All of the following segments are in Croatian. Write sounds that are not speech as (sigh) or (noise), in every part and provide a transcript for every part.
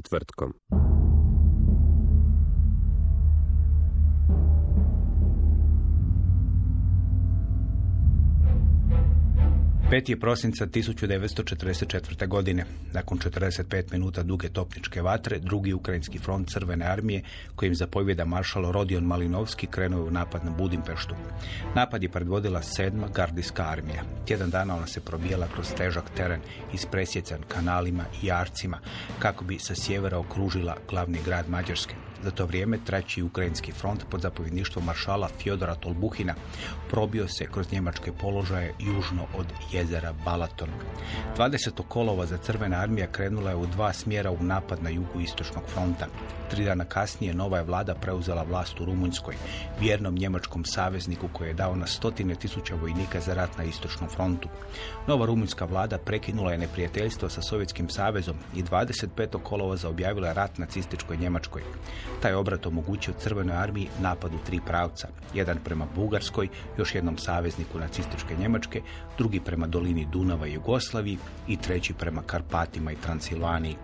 Četvrtkom. Pet je prosinca 1944. godine. Nakon 45 minuta duge topničke vatre, drugi ukrajinski front Crvene armije, kojim zapovjeda maršal Rodion Malinovski, krenuo u napad na Budimpeštu. Napad je predvodila sedma gardijska armija. Tjedan dana ona se probijala kroz težak teren ispresjecan kanalima i jarcima, kako bi sa sjevera okružila glavni grad Mađarske. Za to vrijeme treći ukrajinski front pod zapovjedništvom maršala Fjodora Tolbuhina probio se kroz njemačke položaje južno od jezera Balaton. 20. kolova za crvena armija krenula je u dva smjera u napad na jugu istočnog fronta. Tri dana kasnije nova je vlada preuzela vlast u Rumunjskoj, vjernom njemačkom savezniku koji je dao na stotine tisuća vojnika za rat na istočnom frontu. Nova rumunjska vlada prekinula je neprijateljstvo sa Sovjetskim savezom i 25. kolova objavila rat nacističkoj Njemačkoj. Taj obrat omogućio Crvenoj armiji napad u tri pravca. Jedan prema Bugarskoj, još jednom savezniku nacističke Njemačke, drugi prema dolini Dunava i Jugoslaviji i treći prema Karpatima i Transilvaniji.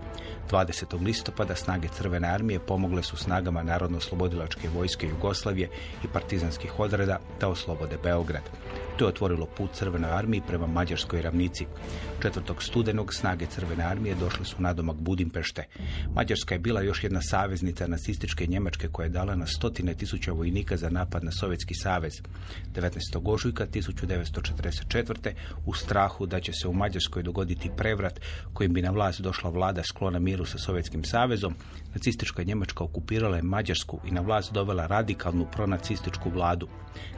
20. listopada snage Crvene armije pomogle su snagama Narodno-slobodilačke vojske Jugoslavije i partizanskih odreda da oslobode Beograd. To je otvorilo put Crvenoj armiji prema Mađarskoj ravnici. 4. studenog snage Crvene armije došle su nadomak Budimpešte. Mađarska je bila još jedna saveznica nacističke Njemačke koja je dala na stotine tisuća vojnika za napad na Sovjetski savez. 19. ožujka 1944. u strahu da će se u Mađarskoj dogoditi prevrat kojim bi na vlast došla vlada sklona miru sa Sovjetskim savezom, nacistička Njemačka okupirala je Mađarsku i na vlast dovela radikalnu pronacističku vladu.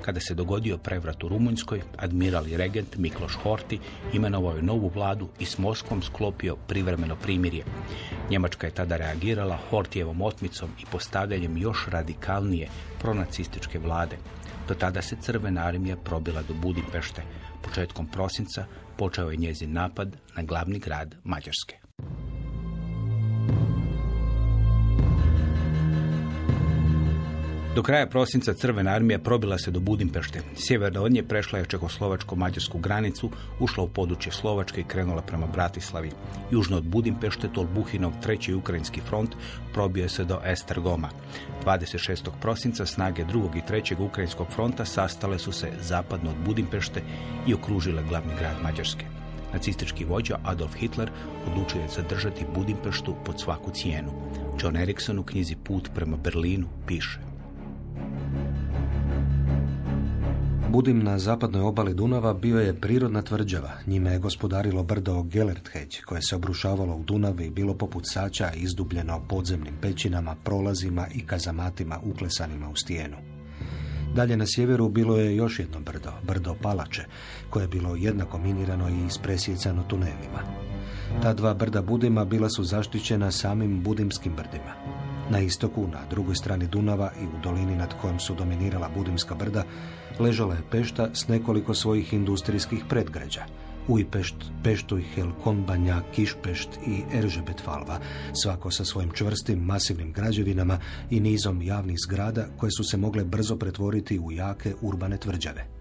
Kada se dogodio prevrat u Rumunjskoj, admiral i regent Mikloš Horti imenovao je novu vladu i s Moskvom sklopio privremeno primirje. Njemačka je tada reagirala Hortijevom otmicom i postavljanjem još radikalnije pronacističke vlade. Do tada se Crvena armija probila do Budimpešte. Početkom prosinca počeo je njezin napad na glavni grad Mađarske. Do kraja prosinca Crvena armija probila se do Budimpešte. Sjeverno od nje prešla je čekoslovačko-mađarsku granicu, ušla u područje Slovačke i krenula prema Bratislavi. Južno od Budimpešte Tolbuhinov treći ukrajinski front probio se do Estergoma. 26. prosinca snage drugog i trećeg ukrajinskog fronta sastale su se zapadno od Budimpešte i okružile glavni grad Mađarske. Nacistički vođa Adolf Hitler odlučio je zadržati Budimpeštu pod svaku cijenu. John Erickson u knjizi Put prema Berlinu piše. Budim na zapadnoj obali Dunava bio je prirodna tvrđava. Njime je gospodarilo brdo Gelertheć, koje se obrušavalo u Dunavi i bilo poput sača izdubljeno podzemnim pećinama, prolazima i kazamatima uklesanima u stijenu. Dalje na sjeveru bilo je još jedno brdo, brdo Palače, koje je bilo jednako minirano i ispresjecano tunelima. Ta dva brda Budima bila su zaštićena samim Budimskim brdima. Na istoku, na drugoj strani Dunava i u dolini nad kojom su dominirala Budimska brda, ležala je Pešta s nekoliko svojih industrijskih predgrađa. Ujpešt, Peštuj, Konbanja, Kišpešt i Eržebetvalva, svako sa svojim čvrstim, masivnim građevinama i nizom javnih zgrada koje su se mogle brzo pretvoriti u jake urbane tvrđave.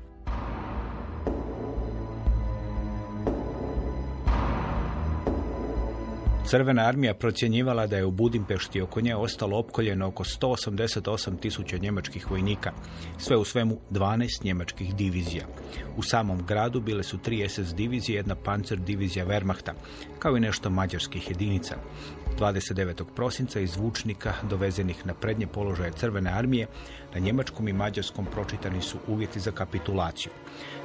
Crvena armija procjenjivala da je u Budimpešti oko nje ostalo opkoljeno oko 188 tisuća njemačkih vojnika, sve u svemu 12 njemačkih divizija. U samom gradu bile su tri SS divizije, jedna pancer divizija Wehrmachta, kao i nešto mađarskih jedinica. 29. prosinca iz zvučnika dovezenih na prednje položaje Crvene armije na njemačkom i mađarskom pročitani su uvjeti za kapitulaciju.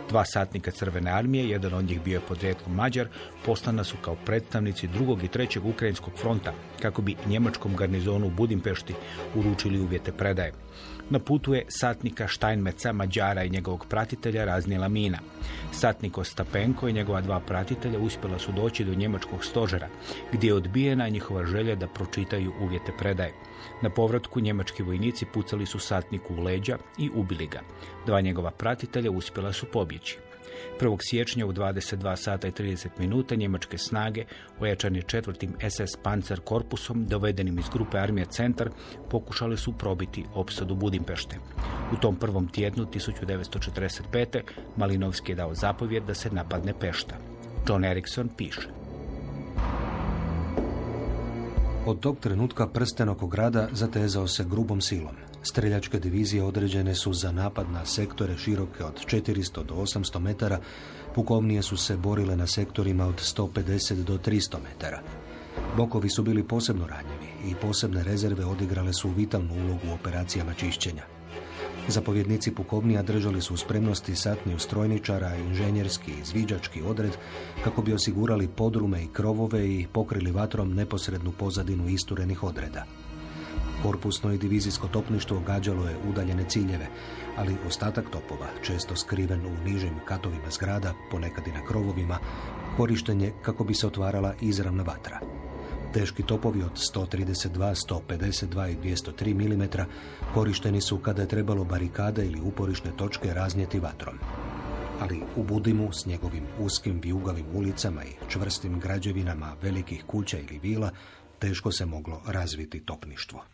Dva satnika Crvene armije, jedan od njih bio je podrijetlom Mađar, poslana su kao predstavnici drugog i trećeg Ukrajinskog fronta kako bi njemačkom garnizonu u Budimpešti uručili uvjete predaje. Na putu je satnika Steinmeca, Mađara i njegovog pratitelja raznijela mina. Satnik Ostapenko i njegova dva pratitelja uspjela su doći do njemačkog stožera, gdje je odbijena njihova želja da pročitaju uvjete predaje. Na povratku njemački vojnici pucali su satniku u leđa i ubili ga. Dva njegova pratitelja uspjela su pobjeći. 1. siječnja u 22 sata i 30 minuta njemačke snage, ojačane četvrtim SS Panzer korpusom, dovedenim iz grupe armije Centar, pokušali su probiti opsadu Budimpešte. U tom prvom tjednu 1945. Malinovski je dao zapovjed da se napadne Pešta. John Erickson piše. Od tog trenutka prsten oko grada zatezao se grubom silom. Streljačke divizije određene su za napad na sektore široke od 400 do 800 metara, pukovnije su se borile na sektorima od 150 do 300 metara. Bokovi su bili posebno ranjivi i posebne rezerve odigrale su vitalnu ulogu u operacijama čišćenja. Zapovjednici pukovnija držali su u spremnosti satniju strojničara, inženjerski i zviđački odred kako bi osigurali podrume i krovove i pokrili vatrom neposrednu pozadinu isturenih odreda. Korpusno i divizijsko topništvo gađalo je udaljene ciljeve, ali ostatak topova, često skriven u nižim katovima zgrada, ponekad i na krovovima, korišten je kako bi se otvarala izravna vatra. Teški topovi od 132, 152 i 203 mm korišteni su kada je trebalo barikade ili uporišne točke raznijeti vatrom. Ali u Budimu s njegovim uskim vijugavim ulicama i čvrstim građevinama velikih kuća ili vila teško se moglo razviti topništvo.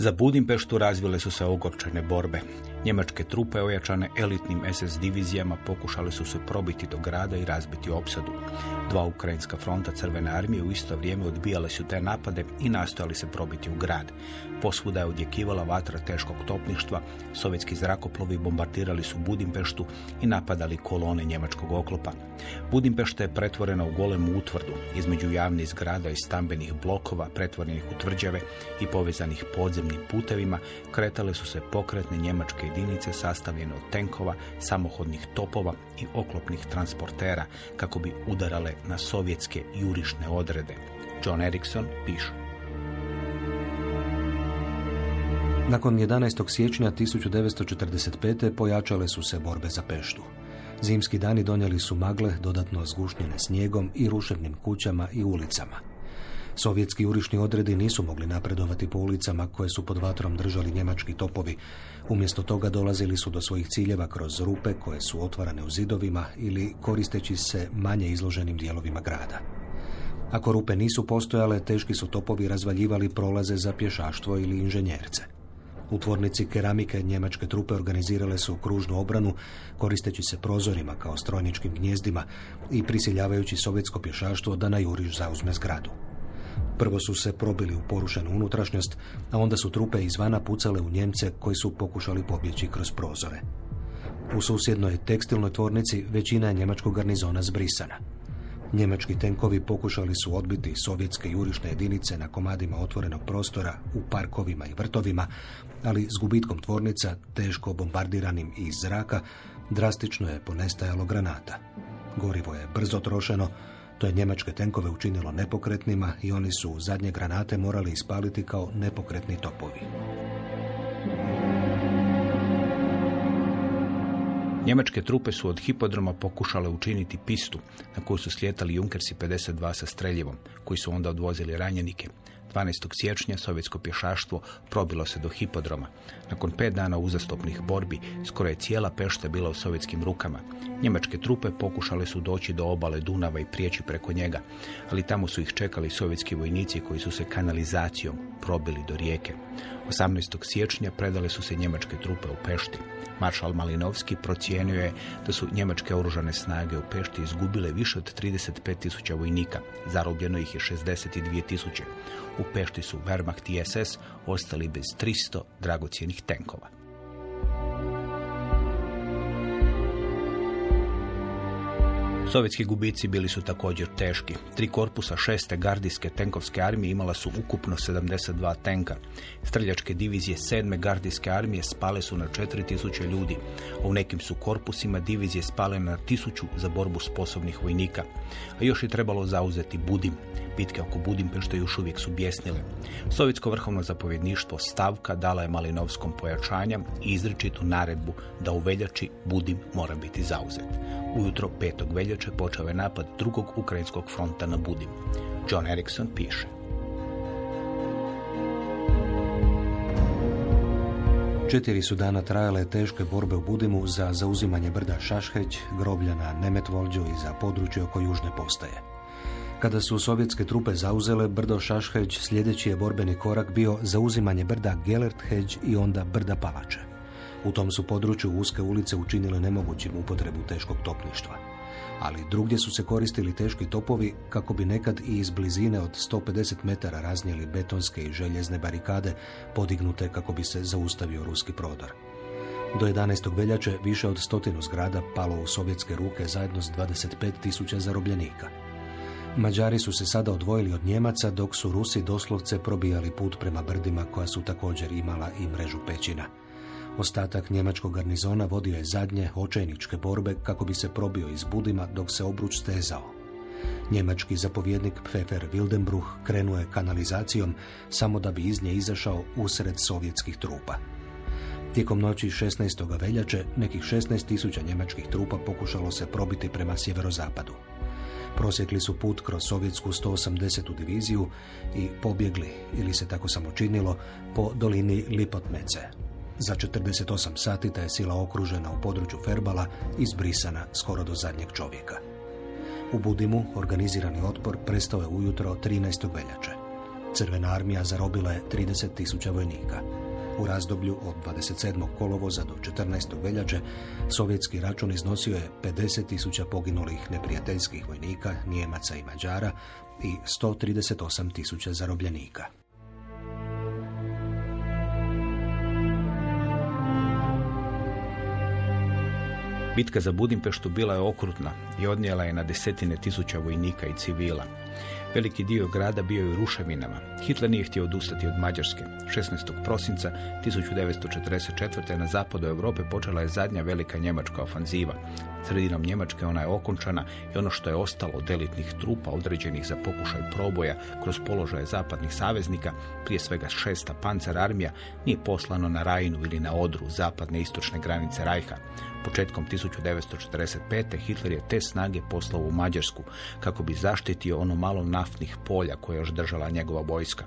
Za Budimpeštu razvile su se ogorčene borbe. Njemačke trupe ojačane elitnim SS divizijama pokušale su se probiti do grada i razbiti opsadu. Dva ukrajinska fronta Crvene armije u isto vrijeme odbijale su te napade i nastojali se probiti u grad. Posvuda je odjekivala vatra teškog topništva, sovjetski zrakoplovi bombardirali su Budimpeštu i napadali kolone njemačkog oklopa. Budimpešta je pretvorena u golemu utvrdu između javnih zgrada i stambenih blokova pretvorenih u tvrđave i povezanih podzemnim putevima kretale su se pokretne njemačke jedinice sastavljene od tenkova, samohodnih topova i oklopnih transportera kako bi udarale na sovjetske jurišne odrede. John Erickson piše. Nakon 11. siječnja 1945. pojačale su se borbe za Peštu. Zimski dani donijeli su magle dodatno zgušnjene snijegom i ruševnim kućama i ulicama. Sovjetski jurišni odredi nisu mogli napredovati po ulicama koje su pod vatrom držali njemački topovi. Umjesto toga dolazili su do svojih ciljeva kroz rupe koje su otvarane u zidovima ili koristeći se manje izloženim dijelovima grada. Ako rupe nisu postojale, teški su topovi razvaljivali prolaze za pješaštvo ili inženjerce. U tvornici keramike njemačke trupe organizirale su kružnu obranu koristeći se prozorima kao strojničkim gnjezdima i prisiljavajući sovjetsko pješaštvo da na juriš zauzme zgradu. Prvo su se probili u porušenu unutrašnjost, a onda su trupe izvana pucale u Njemce koji su pokušali pobjeći kroz prozore. U susjednoj tekstilnoj tvornici većina je njemačkog garnizona zbrisana. Njemački tenkovi pokušali su odbiti sovjetske jurišne jedinice na komadima otvorenog prostora u parkovima i vrtovima, ali s gubitkom tvornica, teško bombardiranim iz zraka, drastično je ponestajalo granata. Gorivo je brzo trošeno, to je njemačke tenkove učinilo nepokretnima i oni su zadnje granate morali ispaliti kao nepokretni topovi. Njemačke trupe su od hipodroma pokušale učiniti pistu na koju su slijetali Junkersi 52 sa streljivom, koji su onda odvozili ranjenike. 12. siječnja sovjetsko pješaštvo probilo se do hipodroma. Nakon pet dana uzastopnih borbi, skoro je cijela Pešta bila u sovjetskim rukama. Njemačke trupe pokušale su doći do obale Dunava i prijeći preko njega, ali tamo su ih čekali sovjetski vojnici koji su se kanalizacijom probili do rijeke. 18. siječnja predale su se njemačke trupe u Pešti. Maršal Malinovski procijenio je da su njemačke oružane snage u Pešti izgubile više od 35 tisuća vojnika. Zarobljeno ih je 62 tisuće. U Pešti su Wehrmacht i SS ostali bez 300 dragocjenih tenkova. Sovjetski gubici bili su također teški. Tri korpusa šeste gardijske tenkovske armije imala su ukupno 72 tenka. Streljačke divizije sedme gardijske armije spale su na 4000 ljudi, u nekim su korpusima divizije spale na tisuću za borbu sposobnih vojnika. A još je trebalo zauzeti Budim. Bitke oko Budimpešte još uvijek su bjesnile. Sovjetsko vrhovno zapovjedništvo Stavka dala je Malinovskom pojačanja i izričitu naredbu da u veljači Budim mora biti zauzet. Ujutro 5. veljače počeo je napad drugog ukrajinskog fronta na Budim. John Erickson piše. Četiri su dana trajale teške borbe u Budimu za zauzimanje brda Šašheć, groblja na Nemetvolđu i za područje oko južne postaje. Kada su sovjetske trupe zauzele brdo Šašheć, sljedeći je borbeni korak bio zauzimanje brda Gelertheć i onda brda Palače. U tom su području uske ulice učinile nemogućim upotrebu teškog topništva. Ali drugdje su se koristili teški topovi kako bi nekad i iz blizine od 150 metara raznijeli betonske i željezne barikade podignute kako bi se zaustavio ruski prodor. Do 11. veljače više od stotinu zgrada palo u sovjetske ruke zajedno s 25 tisuća zarobljenika. Mađari su se sada odvojili od Njemaca dok su Rusi doslovce probijali put prema brdima koja su također imala i mrežu pećina. Ostatak njemačkog garnizona vodio je zadnje očajničke borbe kako bi se probio iz Budima dok se obruč stezao. Njemački zapovjednik Pfeffer Wildenbruch krenuo je kanalizacijom samo da bi iz nje izašao usred sovjetskih trupa. Tijekom noći 16. veljače nekih 16.000 njemačkih trupa pokušalo se probiti prema sjeverozapadu. Prosjekli su put kroz sovjetsku 180. diviziju i pobjegli, ili se tako samo činilo, po dolini Lipotmece. Za 48 sati ta je sila okružena u području Ferbala i zbrisana skoro do zadnjeg čovjeka. U Budimu organizirani otpor prestao je ujutro 13. veljače. Crvena armija zarobila je 30.000 vojnika. U razdoblju od 27. kolovoza do 14. veljače sovjetski račun iznosio je 50.000 poginulih neprijateljskih vojnika, Njemaca i Mađara i 138.000 zarobljenika. Bitka za Budimpeštu bila je okrutna i odnijela je na desetine tisuća vojnika i civila. Veliki dio grada bio je u ruševinama. Hitler nije htio odustati od Mađarske. 16. prosinca 1944. na zapadu Europe počela je zadnja velika njemačka ofanziva. Sredinom Njemačke ona je okončana i ono što je ostalo od elitnih trupa određenih za pokušaj proboja kroz položaje zapadnih saveznika, prije svega šesta pancer armija, nije poslano na Rajinu ili na Odru, zapadne istočne granice Rajha. Početkom 1945. Hitler je te snage poslao u Mađarsku kako bi zaštitio ono malo naftnih polja koje je još držala njegova vojska.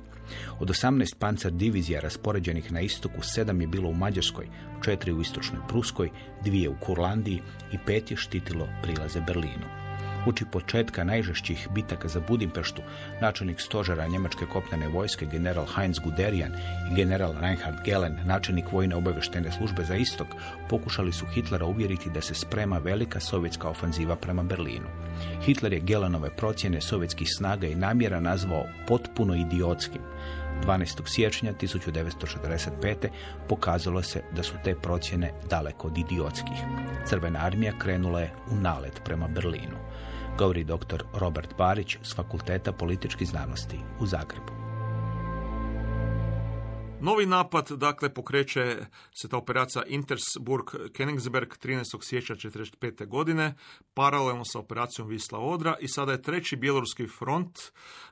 Od 18 pancer divizija raspoređenih na istoku, sedam je bilo u Mađarskoj, četiri u istočnoj Pruskoj, dvije u Kurlandiji i pet je štitilo prilaze Berlinu. Uči početka najžešćih bitaka za Budimpeštu, načelnik stožera njemačke kopnene vojske general Heinz Guderian i general Reinhard Gelen, načelnik vojne obaveštene službe za istok, pokušali su Hitlera uvjeriti da se sprema velika sovjetska ofanziva prema Berlinu. Hitler je Gelenove procjene sovjetskih snaga i namjera nazvao potpuno idiotskim. 12. siječnja 1945. pokazalo se da su te procjene daleko od idiotskih. Crvena armija krenula je u nalet prema Berlinu govori dr. Robert Barić s Fakulteta političkih znanosti u Zagrebu. Novi napad, dakle, pokreće se ta operacija Intersburg-Königsberg 13. siječnja 1945. godine, paralelno sa operacijom Visla Odra i sada je treći bjeloruski front,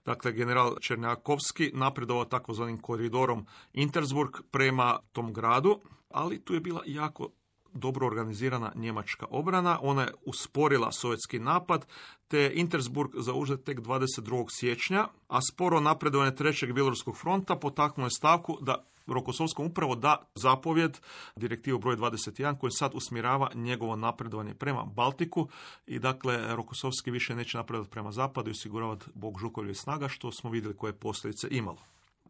dakle, general Černjakovski napredovao takozvanim koridorom Intersburg prema tom gradu, ali tu je bila jako dobro organizirana njemačka obrana. Ona je usporila sovjetski napad, te je Intersburg zauzet tek 22. siječnja, a sporo napredovanje trećeg bjelorskog fronta potaknuo je stavku da Rokosovskom upravo da zapovjed direktivu broj 21 koji sad usmjerava njegovo napredovanje prema Baltiku i dakle Rokosovski više neće napredovati prema zapadu i osiguravati Bog Žukovlje snaga što smo vidjeli koje posljedice imalo.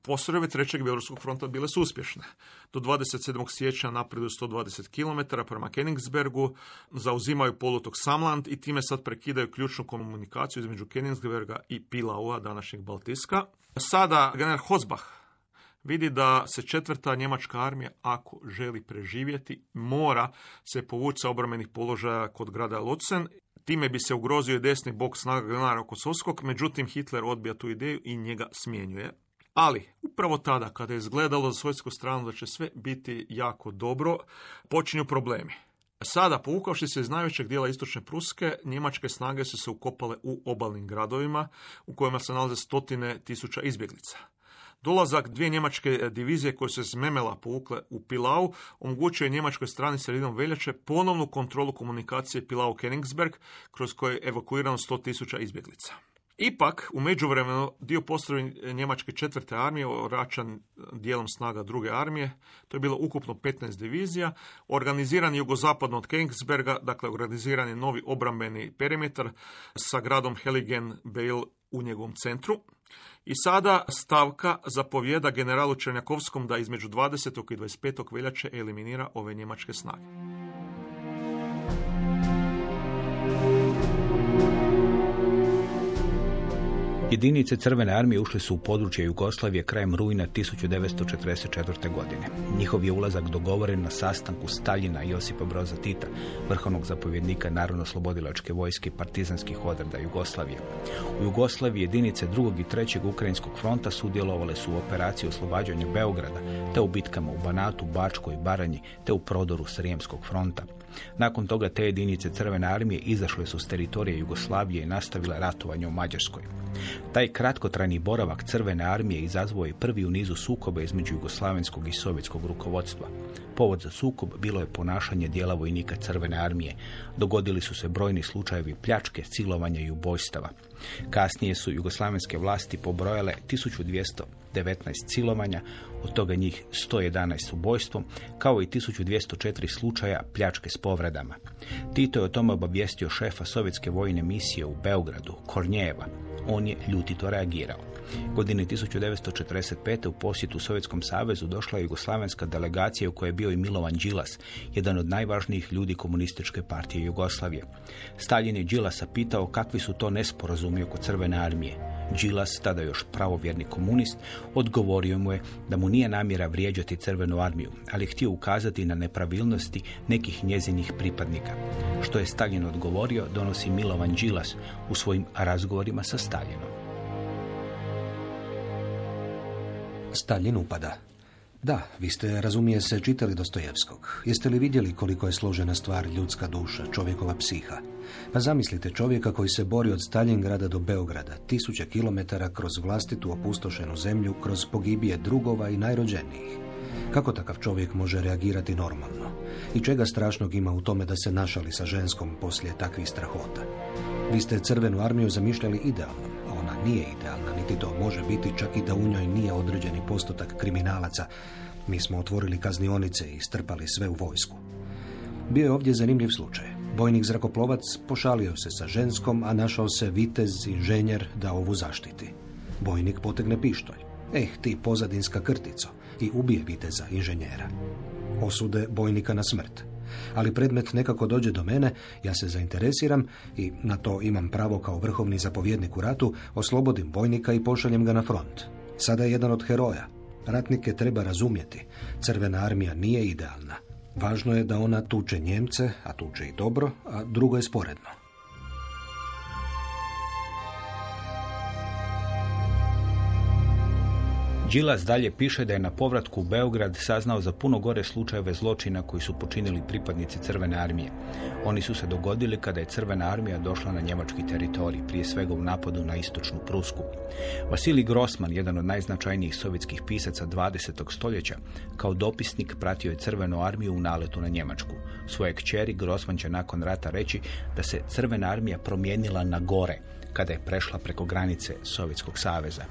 Postrojbe trećeg Bjelorskog fronta bile su uspješne. Do 27. siječnja napreduju 120 km prema Kenningsbergu, zauzimaju polutok Samland i time sad prekidaju ključnu komunikaciju između Kenningsberga i Pilaua, današnjeg Baltiska. Sada general Hozbach vidi da se četvrta njemačka armija, ako želi preživjeti, mora se povući sa obrambenih položaja kod grada Lutzen. Time bi se ugrozio desni bok snaga generala Kosovskog, međutim Hitler odbija tu ideju i njega smjenjuje. Ali, upravo tada, kada je izgledalo za svojsku stranu da će sve biti jako dobro, počinju problemi. Sada, povukavši se iz najvećeg dijela istočne Pruske, njemačke snage su se ukopale u obalnim gradovima, u kojima se nalaze stotine tisuća izbjeglica. Dolazak dvije njemačke divizije koje se zmemela povukle u Pilau omogućuje njemačkoj strani sredinom veljače ponovnu kontrolu komunikacije Pilau-Kenningsberg, kroz koje je evakuirano 100.000 izbjeglica. Ipak, u međuvremenu, dio postrojbi njemačke četvrte armije, vraćan dijelom snaga druge armije, to je bilo ukupno 15 divizija, organiziran jugozapadno od Kengsberga, dakle organiziran je novi obrambeni perimetar sa gradom Heligen Bale u njegovom centru. I sada stavka zapovjeda generalu Černjakovskom da između 20. i 25. veljače eliminira ove njemačke snage. Jedinice Crvene armije ušle su u područje Jugoslavije krajem rujna 1944. godine. Njihov je ulazak dogovoren na sastanku Staljina i Josipa Broza Tita, vrhovnog zapovjednika Narodno-slobodilačke vojske i partizanskih odreda Jugoslavije. U Jugoslaviji jedinice drugog i trećeg Ukrajinskog fronta sudjelovale su u operaciji oslobađanja Beograda, te u bitkama u Banatu, Bačkoj, Baranji, te u prodoru Srijemskog fronta. Nakon toga te jedinice Crvene armije izašle su s teritorije Jugoslavije i nastavile ratovanje u Mađarskoj. Taj kratkotrajni boravak Crvene armije izazvao je prvi u nizu sukoba između jugoslavenskog i sovjetskog rukovodstva. Povod za sukob bilo je ponašanje dijela vojnika Crvene armije. Dogodili su se brojni slučajevi pljačke, silovanja i ubojstava. Kasnije su jugoslavenske vlasti pobrojale 1219 silovanja, od toga njih 111 ubojstvom, kao i 1204 slučaja pljačke s povredama. Tito je o tome obavijestio šefa sovjetske vojne misije u Beogradu, Kornjeva. On je ljutito reagirao. Godine 1945. u posjetu Sovjetskom savezu došla je jugoslavenska delegacija u kojoj je bio i Milovan Đilas, jedan od najvažnijih ljudi komunističke partije Jugoslavije. Stalin je Đilasa pitao kakvi su to nesporazumi oko crvene armije. Đilas, tada još pravovjerni komunist, odgovorio mu je da mu nije namjera vrijeđati crvenu armiju, ali htio ukazati na nepravilnosti nekih njezinih pripadnika. Što je Stalin odgovorio, donosi Milovan Đilas u svojim razgovorima sa Stalinom. Stalin upada. Da, vi ste, razumije se, čitali Dostojevskog. Jeste li vidjeli koliko je složena stvar ljudska duša, čovjekova psiha? Pa zamislite čovjeka koji se bori od Stalingrada do Beograda, tisuće kilometara kroz vlastitu opustošenu zemlju, kroz pogibije drugova i najrođenijih. Kako takav čovjek može reagirati normalno? I čega strašnog ima u tome da se našali sa ženskom poslije takvih strahota? Vi ste crvenu armiju zamišljali idealno, nije idealna, niti to može biti čak i da u njoj nije određeni postotak kriminalaca. Mi smo otvorili kaznionice i strpali sve u vojsku. Bio je ovdje zanimljiv slučaj. Bojnik zrakoplovac pošalio se sa ženskom, a našao se vitez inženjer da ovu zaštiti. Bojnik potegne pištolj. Eh, ti pozadinska krtico i ubije viteza inženjera. Osude bojnika na smrt. Ali predmet nekako dođe do mene, ja se zainteresiram i na to imam pravo kao vrhovni zapovjednik u ratu, oslobodim bojnika i pošaljem ga na front. Sada je jedan od heroja. Ratnike treba razumjeti. Crvena armija nije idealna. Važno je da ona tuče Njemce, a tuče i dobro, a drugo je sporedno. Đilas dalje piše da je na povratku u Beograd saznao za puno gore slučajeve zločina koji su počinili pripadnici Crvene armije. Oni su se dogodili kada je Crvena armija došla na njemački teritorij, prije svega u napadu na istočnu Prusku. Vasilij Grossman, jedan od najznačajnijih sovjetskih pisaca 20. stoljeća, kao dopisnik pratio je Crvenu armiju u naletu na Njemačku. Svoje kćeri Grossman će nakon rata reći da se Crvena armija promijenila na gore, kada je prešla preko granice Sovjetskog saveza.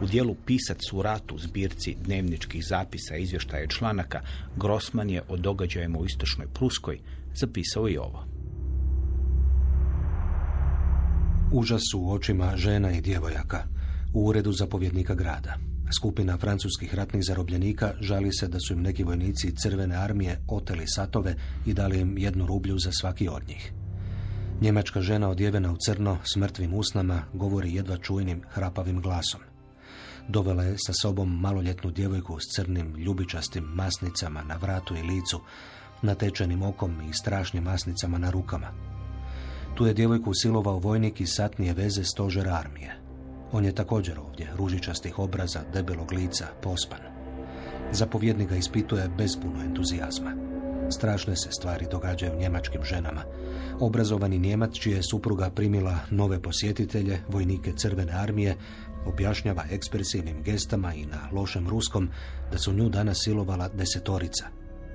U dijelu Pisac u ratu zbirci dnevničkih zapisa, izvještaja članaka, Grossman je o događajima u istočnoj Pruskoj zapisao i ovo. Užas u očima žena i djevojaka u uredu zapovjednika grada. Skupina francuskih ratnih zarobljenika žali se da su im neki vojnici crvene armije oteli satove i dali im jednu rublju za svaki od njih. Njemačka žena odjevena u crno s mrtvim usnama govori jedva čujnim hrapavim glasom. Dovela je sa sobom maloljetnu djevojku s crnim ljubičastim masnicama na vratu i licu, natečenim okom i strašnim masnicama na rukama. Tu je djevojku silovao vojnik iz satnije veze stožera armije. On je također ovdje, ružičastih obraza, debelog lica, pospan. Zapovjednik ga ispituje bez puno entuzijazma. Strašne se stvari događaju njemačkim ženama. Obrazovani Njemac čija je supruga primila nove posjetitelje, vojnike crvene armije, objašnjava ekspresivnim gestama i na lošem ruskom da su nju danas silovala desetorica.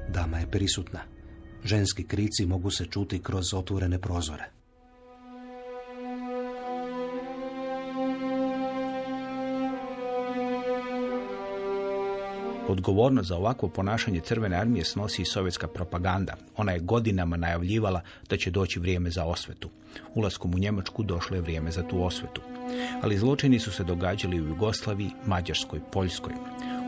Dama je prisutna. Ženski krici mogu se čuti kroz otvorene prozore. Odgovornost za ovakvo ponašanje Crvene armije snosi i sovjetska propaganda. Ona je godinama najavljivala da će doći vrijeme za osvetu. Ulaskom u Njemačku došlo je vrijeme za tu osvetu. Ali zločini su se događali u Jugoslaviji, Mađarskoj, Poljskoj.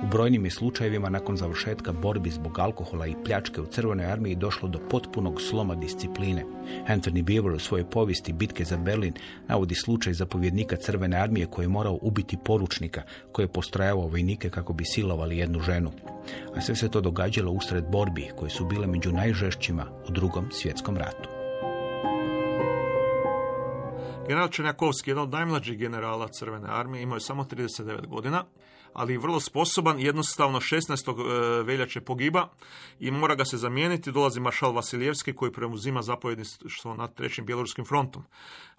U brojnim je slučajevima nakon završetka borbi zbog alkohola i pljačke u Crvenoj armiji došlo do potpunog sloma discipline. Anthony Beaver u svojoj povijesti Bitke za Berlin navodi slučaj zapovjednika Crvene armije koji je morao ubiti poručnika koji je postrajavao vojnike kako bi silovali jednu ženu. A sve se to događalo usred borbi koje su bile među najžešćima u drugom svjetskom ratu. General Černjakovski, jedan od najmlađih generala Crvene armije, imao je samo 39 godina, ali vrlo sposoban, jednostavno 16. e, veljače pogiba i mora ga se zamijeniti. Dolazi maršal Vasiljevski koji preuzima zapovjedništvo nad trećim bjeloruskim frontom.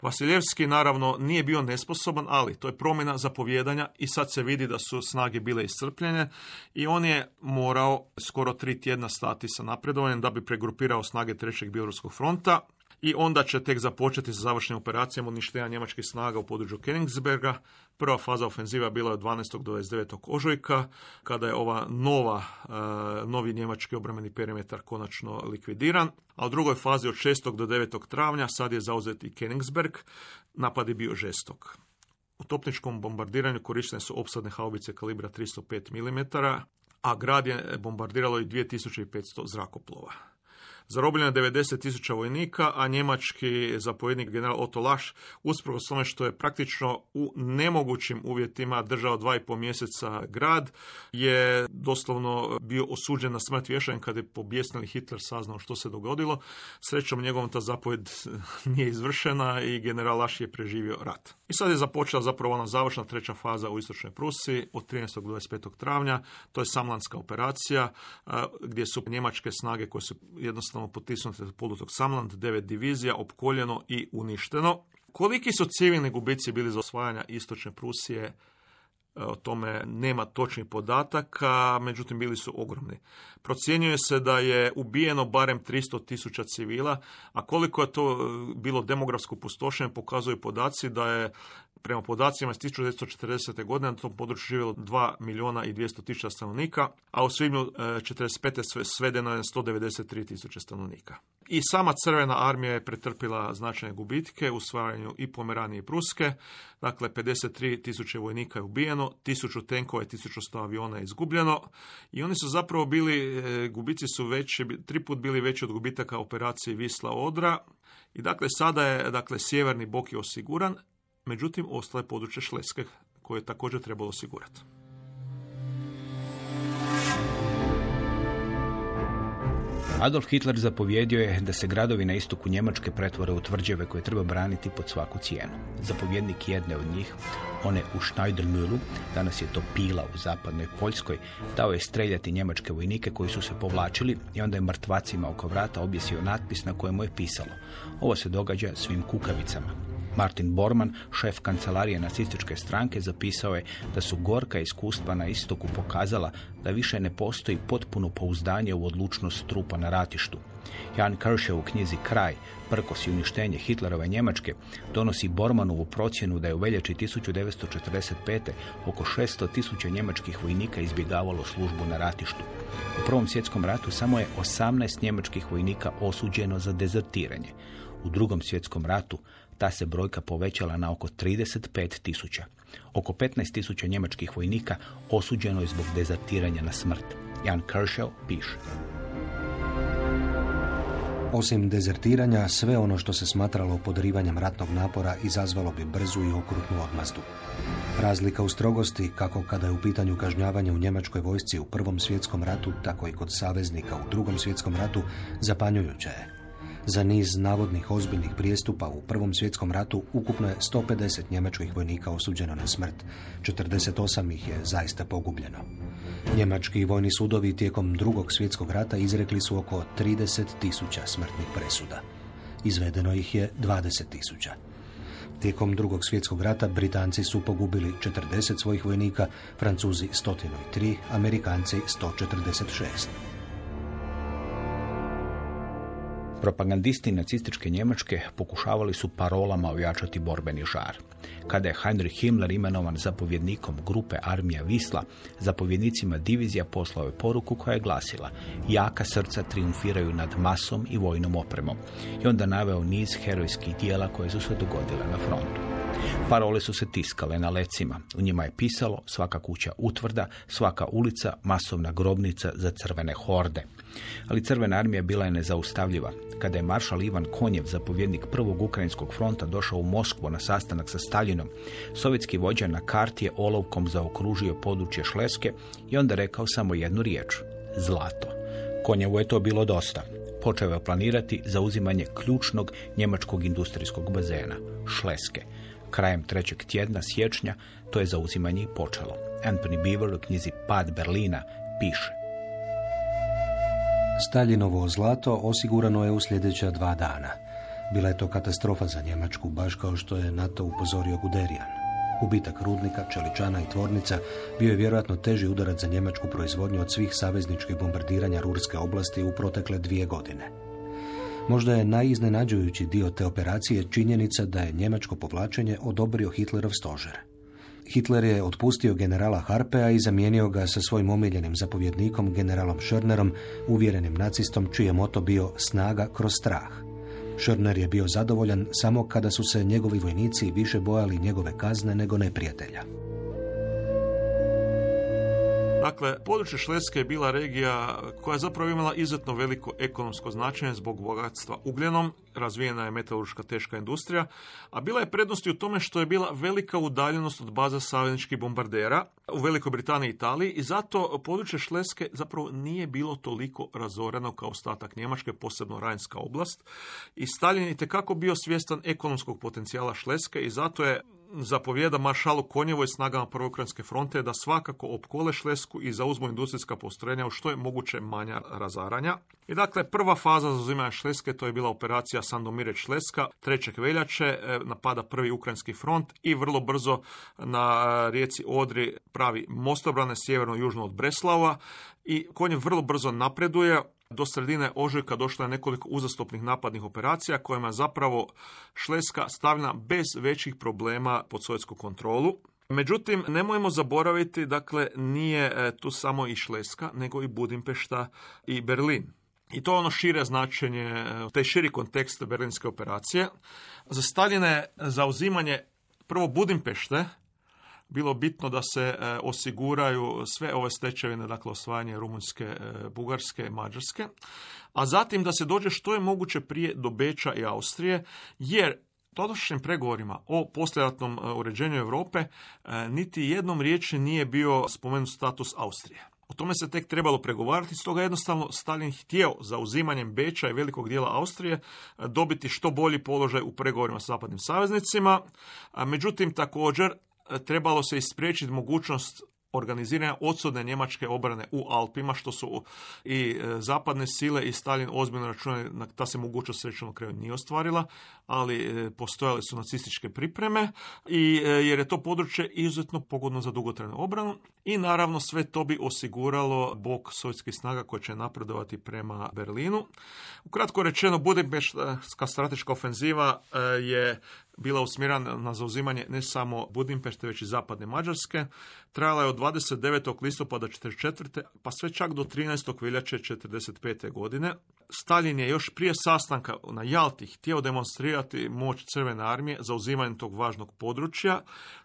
Vasiljevski naravno nije bio nesposoban, ali to je promjena zapovjedanja i sad se vidi da su snage bile iscrpljene i on je morao skoro tri tjedna stati sa napredovanjem da bi pregrupirao snage trećeg bjeloruskog fronta i onda će tek započeti sa završnim operacijama uništenja njemačkih snaga u području Königsberga. Prva faza ofenziva bila je od 12. do 29. ožujka, kada je ova nova, e, novi njemački obrambeni perimetar konačno likvidiran, a u drugoj fazi od 6. do 9. travnja sad je zauzet i Königsberg. Napad je bio žestok. U topničkom bombardiranju korištene su opsadne haubice kalibra 305 mm, a grad je bombardiralo i 2500 zrakoplova. Zarobljeno je 90 tisuća vojnika, a njemački zapovjednik general Otto Laš, usprkos tome što je praktično u nemogućim uvjetima držao dva i po mjeseca grad, je doslovno bio osuđen na smrt vješan kad je pobjesnili Hitler saznao što se dogodilo. Srećom njegovom ta zapovjed (laughs) nije izvršena i general Laš je preživio rat. I sad je započela zapravo ona završna treća faza u istočnoj Prusiji od 13. do 25. travnja. To je Samlandska operacija gdje su njemačke snage koje su jednostavno potisnute od polutog Samland, devet divizija, opkoljeno i uništeno. Koliki su civilni gubici bili za osvajanja istočne Prusije, e, o tome nema točnih podataka, međutim bili su ogromni. Procjenjuje se da je ubijeno barem 300 tisuća civila, a koliko je to e, bilo demografsko pustošenje pokazuju podaci da je prema podacima iz 1940. godine na tom području živjelo 2 milijuna i 200 tisuća stanovnika, a u svibnju 1945. svedeno je 193 tisuće stanovnika. I sama crvena armija je pretrpila značajne gubitke u stvaranju i Pomeranije i Pruske. Dakle, 53 tisuće vojnika je ubijeno, tisuću tenkova i 1100 aviona je izgubljeno. I oni su zapravo bili, e, gubici su veći, tri put bili veći od gubitaka operacije Visla Odra. I dakle, sada je dakle, sjeverni bok je osiguran, međutim, ostaje područje Šleske koje je također trebalo osigurati. Adolf Hitler zapovjedio je da se gradovi na istoku Njemačke pretvore u tvrđave koje treba braniti pod svaku cijenu. Zapovjednik jedne od njih, one u Schneidermühlu, danas je to Pila u zapadnoj Poljskoj, dao je streljati njemačke vojnike koji su se povlačili i onda je mrtvacima oko vrata objesio natpis na kojemu je pisalo Ovo se događa svim kukavicama. Martin Borman, šef kancelarije nacističke stranke, zapisao je da su gorka iskustva na istoku pokazala da više ne postoji potpuno pouzdanje u odlučnost trupa na ratištu. Jan Kershaw u knjizi Kraj, prkos i uništenje Hitlerove Njemačke, donosi Bormanovu procjenu da je u veljači 1945. oko 600 tisuća njemačkih vojnika izbjegavalo službu na ratištu. U Prvom svjetskom ratu samo je 18 njemačkih vojnika osuđeno za dezertiranje. U drugom svjetskom ratu ta se brojka povećala na oko 35 tisuća. Oko 15 tisuća njemačkih vojnika osuđeno je zbog dezertiranja na smrt. Jan Kershaw piše. Osim dezertiranja, sve ono što se smatralo podrivanjem ratnog napora izazvalo bi brzu i okrutnu odmazdu. Razlika u strogosti, kako kada je u pitanju kažnjavanja u njemačkoj vojsci u Prvom svjetskom ratu, tako i kod saveznika u Drugom svjetskom ratu, zapanjujuća je. Za niz navodnih ozbiljnih prijestupa u Prvom svjetskom ratu ukupno je 150 njemačkih vojnika osuđeno na smrt. 48 ih je zaista pogubljeno. Njemački vojni sudovi tijekom drugog svjetskog rata izrekli su oko 30 tisuća smrtnih presuda. Izvedeno ih je 20 tisuća. Tijekom drugog svjetskog rata Britanci su pogubili 40 svojih vojnika, Francuzi 103, Amerikanci 146. Propagandisti nacističke Njemačke pokušavali su parolama ojačati borbeni žar. Kada je Heinrich Himmler imenovan zapovjednikom grupe armija Visla, zapovjednicima divizija poslao je poruku koja je glasila jaka srca triumfiraju nad masom i vojnom opremom. I onda naveo niz herojskih dijela koje su se dogodile na frontu. Parole su se tiskale na lecima. U njima je pisalo svaka kuća utvrda, svaka ulica, masovna grobnica za crvene horde. Ali crvena armija bila je nezaustavljiva. Kada je maršal Ivan Konjev, zapovjednik prvog ukrajinskog fronta, došao u Moskvu na sastanak sa Staljinom, sovjetski vođa na karti je olovkom zaokružio područje Šleske i onda rekao samo jednu riječ. Zlato. Konjevu je to bilo dosta. Počeo je planirati zauzimanje ključnog njemačkog industrijskog bazena, Šleske. Krajem trećeg tjedna siječnja to je zauzimanje i počelo. Anthony Beaver u knjizi Pad Berlina piše. Staljinovo zlato osigurano je u sljedeća dva dana. Bila je to katastrofa za Njemačku, baš kao što je na to upozorio Guderian. Ubitak rudnika, čeličana i tvornica bio je vjerojatno teži udarac za njemačku proizvodnju od svih savezničkih bombardiranja Rurske oblasti u protekle dvije godine. Možda je najiznenađujući dio te operacije činjenica da je njemačko povlačenje odobrio Hitlerov stožer. Hitler je otpustio generala Harpea i zamijenio ga sa svojim omiljenim zapovjednikom generalom Schörnerom, uvjerenim nacistom čiji je moto bio snaga kroz strah. Schörner je bio zadovoljan samo kada su se njegovi vojnici više bojali njegove kazne nego neprijatelja. Dakle, područje Šleske je bila regija koja je zapravo imala izuzetno veliko ekonomsko značenje zbog bogatstva ugljenom, razvijena je metalurška teška industrija, a bila je prednost u tome što je bila velika udaljenost od baza savezničkih bombardera u Velikoj Britaniji i Italiji i zato područje Šleske zapravo nije bilo toliko razoreno kao ostatak Njemačke, posebno Rajnska oblast. I Stalin je tekako bio svjestan ekonomskog potencijala Šleske i zato je zapovjeda maršalu Konjevoj snagama Prve Ukrajinske fronte da svakako opkole Šlesku i zauzmu industrijska postrojenja u što je moguće manja razaranja. I dakle, prva faza zauzimanja Šleske to je bila operacija Sandomireć Šleska, 3. veljače e, napada prvi Ukrajinski front i vrlo brzo na e, rijeci Odri pravi mostobrane sjeverno i južno od Breslava i Konjev vrlo brzo napreduje, do sredine ožujka došlo je nekoliko uzastopnih napadnih operacija kojima je zapravo Šleska stavljena bez većih problema pod sovjetsku kontrolu. Međutim, nemojmo zaboraviti, dakle, nije e, tu samo i Šleska, nego i Budimpešta i Berlin. I to je ono šire značenje, e, taj širi kontekst berlinske operacije. Za Staljine zauzimanje prvo Budimpešte, bilo bitno da se e, osiguraju sve ove stečevine, dakle osvajanje Rumunjske, e, Bugarske, Mađarske, a zatim da se dođe što je moguće prije do Beča i Austrije, jer tadašnjim pregovorima o poslijeratnom e, uređenju Europe niti jednom riječi nije bio spomenut status Austrije. O tome se tek trebalo pregovarati, stoga jednostavno Stalin htio za uzimanjem Beča i velikog dijela Austrije dobiti što bolji položaj u pregovorima sa zapadnim saveznicima. Međutim, također trebalo se ispriječiti mogućnost organiziranja odsudne njemačke obrane u Alpima, što su i e, zapadne sile i Stalin ozbiljno računali, ta se mogućnost srećno kraju nije ostvarila, ali e, postojale su nacističke pripreme i e, jer je to područje izuzetno pogodno za dugotrajnu obranu i naravno sve to bi osiguralo bok sovjetskih snaga koje će napredovati prema Berlinu. Ukratko rečeno, Budimpeštka strateška ofenziva je bila usmjerena na zauzimanje ne samo Budimpešte, već i zapadne Mađarske. Trajala je od 29. listopada 1944. pa sve čak do 13. veljače 1945. godine. Stalin je još prije sastanka na Jalti htio demonstrirati moć Crvene armije za uzimanje tog važnog područja,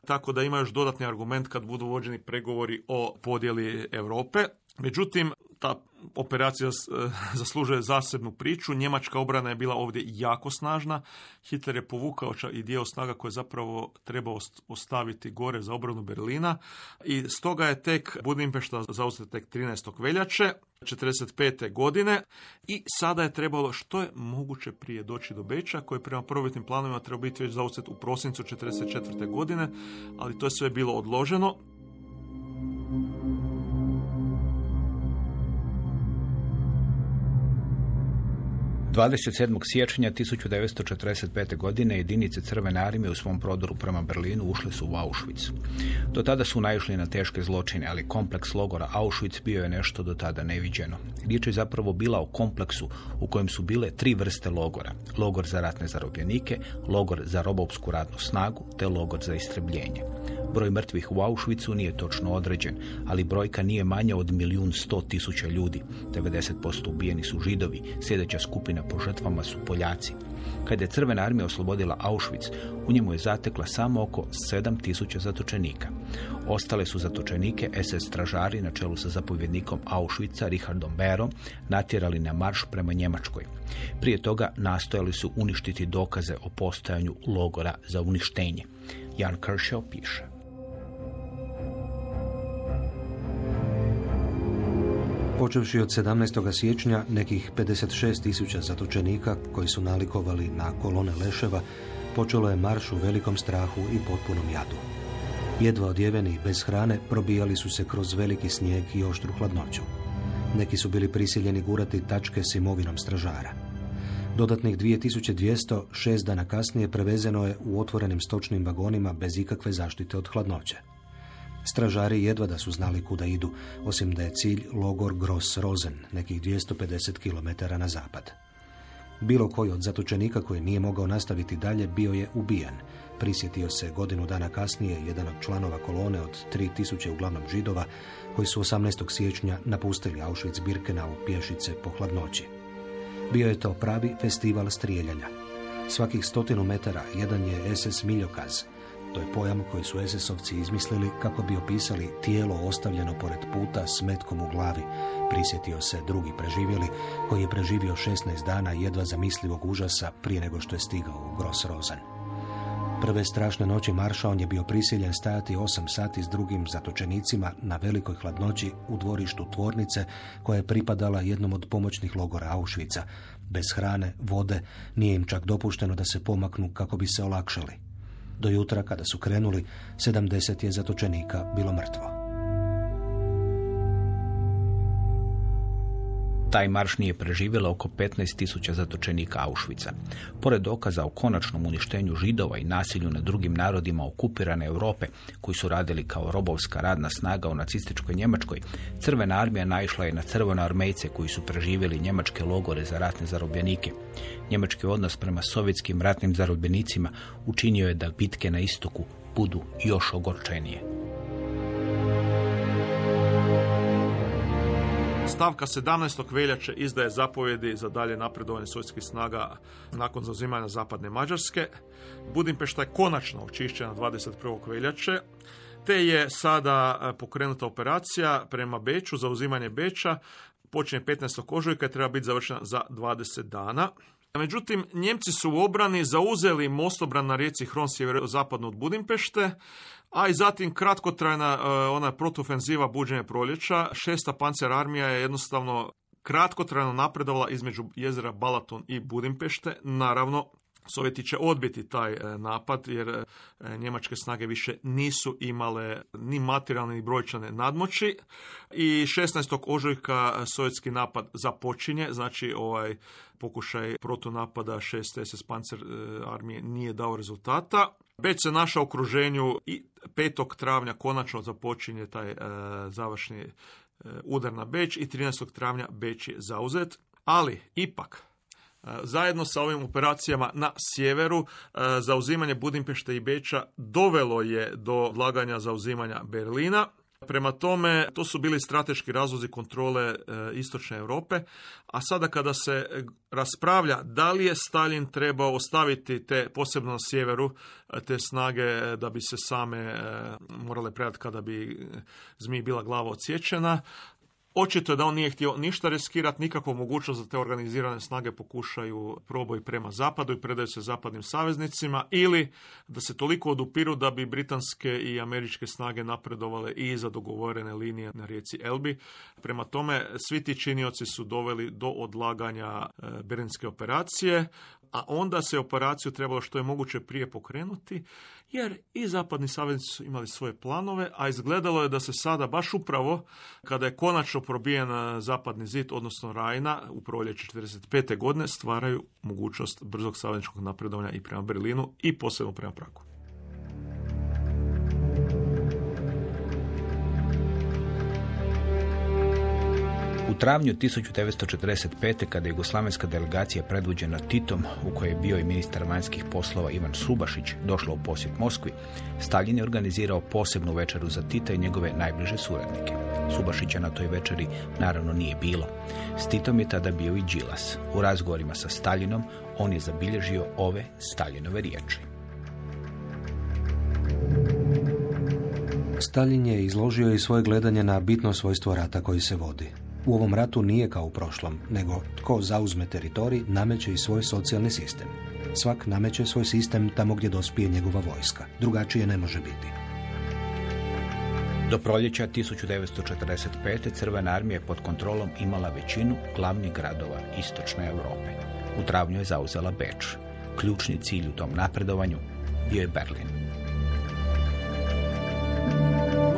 tako da ima još dodatni argument kad budu vođeni pregovori o podjeli Europe. Međutim, ta operacija eh, zaslužuje zasebnu priču. Njemačka obrana je bila ovdje jako snažna. Hitler je povukao i dio snaga koje zapravo treba ostaviti gore za obranu Berlina i stoga je tek Budimpešta zauzeta tek 13. veljače 1945. godine i sada je trebalo što je moguće prije doći do Beča koji prema prvobitnim planovima treba biti već zauzet u prosincu 1944. godine, ali to je sve bilo odloženo 27. siječnja 1945. godine jedinice Crvene armije u svom prodoru prema Berlinu ušli su u Auschwitz. Do tada su naišli na teške zločine, ali kompleks logora Auschwitz bio je nešto do tada neviđeno. Riječ je zapravo bila o kompleksu u kojem su bile tri vrste logora. Logor za ratne zarobljenike, logor za robovsku radnu snagu, te logor za istrebljenje. Broj mrtvih u Auschwitzu nije točno određen, ali brojka nije manja od milijun sto tisuća ljudi. 90% ubijeni su židovi, sljedeća skupina po žrtvama su Poljaci. Kada je Crvena armija oslobodila Auschwitz, u njemu je zatekla samo oko 7000 zatočenika. Ostale su zatočenike SS stražari na čelu sa zapovjednikom Auschwitza Richardom Berom natjerali na marš prema Njemačkoj. Prije toga nastojali su uništiti dokaze o postojanju logora za uništenje. Jan Kershaw piše. Počevši od 17. siječnja, nekih 56 tisuća zatočenika koji su nalikovali na kolone leševa, počelo je marš u velikom strahu i potpunom jadu. Jedva odjeveni bez hrane probijali su se kroz veliki snijeg i oštru hladnoću. Neki su bili prisiljeni gurati tačke s imovinom stražara. Dodatnih 2200 šest dana kasnije prevezeno je u otvorenim stočnim vagonima bez ikakve zaštite od hladnoće. Stražari jedva da su znali kuda idu, osim da je cilj logor Gross Rosen, nekih 250 km na zapad. Bilo koji od zatočenika koji nije mogao nastaviti dalje bio je ubijen. Prisjetio se godinu dana kasnije jedan od članova kolone od 3000 uglavnom židova koji su 18. siječnja napustili Auschwitz-Birkenau pješice po hladnoći. Bio je to pravi festival strijeljanja. Svakih stotinu metara jedan je SS Miljokaz, to je pojam koji su SS-ovci izmislili kako bi opisali tijelo ostavljeno pored puta s metkom u glavi. Prisjetio se drugi preživjeli koji je preživio 16 dana jedva zamislivog užasa prije nego što je stigao u Gross Rosen. Prve strašne noći marša on je bio prisiljen stajati 8 sati s drugim zatočenicima na velikoj hladnoći u dvorištu tvornice koja je pripadala jednom od pomoćnih logora Auschwitza. Bez hrane, vode, nije im čak dopušteno da se pomaknu kako bi se olakšali. Do jutra kada su krenuli, 70 je zatočenika bilo mrtvo. Taj marš nije preživjelo oko 15.000 zatočenika Auschwitza. Pored dokaza o konačnom uništenju židova i nasilju na drugim narodima okupirane Europe, koji su radili kao robovska radna snaga u nacističkoj Njemačkoj, Crvena armija naišla je na crvene armejce koji su preživjeli njemačke logore za ratne zarobljenike. Njemački odnos prema sovjetskim ratnim zarobljenicima učinio je da bitke na istoku budu još ogorčenije. Stavka 17. veljače izdaje zapovjedi za dalje napredovanje sovjetskih snaga nakon zauzimanja zapadne Mađarske. Budimpešta je konačno očišćena 21. veljače, te je sada e, pokrenuta operacija prema Beču, za uzimanje Beča, počinje 15. ožujka i treba biti završena za 20 dana. Međutim, Njemci su u obrani zauzeli mostobran na rijeci Hron sjeverozapadno od Budimpešte, a i zatim kratkotrajna e, ona protofenziva buđenja proljeća. Šesta pancer armija je jednostavno kratkotrajno napredovala između jezera Balaton i Budimpešte. Naravno, Sovjeti će odbiti taj e, napad jer e, njemačke snage više nisu imale ni materijalne ni brojčane nadmoći i 16. ožujka sovjetski napad započinje, znači ovaj pokušaj protunapada 6. SS Panzer e, armije nije dao rezultata. Već se naša okruženju i 5. travnja konačno započinje taj završni udar na Beč i 13. travnja Beč je zauzet, ali ipak Zajedno sa ovim operacijama na sjeveru, e, zauzimanje Budimpešte i Beča dovelo je do odlaganja zauzimanja Berlina. Prema tome, to su bili strateški razlozi kontrole e, istočne Europe, a sada kada se raspravlja da li je Stalin trebao ostaviti te, posebno na sjeveru, e, te snage da bi se same morale predati kada bi zmij bila glava odsječena, Očito je da on nije htio ništa riskirati, nikakvu mogućnost da te organizirane snage pokušaju proboj prema zapadu i predaju se zapadnim saveznicima ili da se toliko odupiru da bi britanske i američke snage napredovale i za dogovorene linije na rijeci Elbi. Prema tome, svi ti činioci su doveli do odlaganja e, Berinske operacije, a onda se operaciju trebalo što je moguće prije pokrenuti, jer i zapadni saveznici su imali svoje planove, a izgledalo je da se sada baš upravo, kada je konačno probijen zapadni zid, odnosno Rajna, u proljeće 1945. godine, stvaraju mogućnost brzog savezničkog napredovanja i prema Berlinu i posebno prema Pragu. Travnju 1945. kada je jugoslavenska delegacija predvođena Titom, u kojoj je bio i ministar vanjskih poslova Ivan Subašić, došla u posjet Moskvi, Stalin je organizirao posebnu večeru za Tita i njegove najbliže suradnike. Subašića na toj večeri naravno nije bilo. S Titom je tada bio i Đilas. U razgovorima sa Stalinom on je zabilježio ove Stalinove riječi. Stalin je izložio i svoje gledanje na bitno svojstvo rata koji se vodi. U ovom ratu nije kao u prošlom, nego tko zauzme teritorij nameće i svoj socijalni sistem. Svak nameće svoj sistem tamo gdje dospije njegova vojska. Drugačije ne može biti. Do proljeća 1945. Crvena armija pod kontrolom imala većinu glavnih gradova istočne Europe. U travnju je zauzela Beč. Ključni cilj u tom napredovanju bio je Berlin.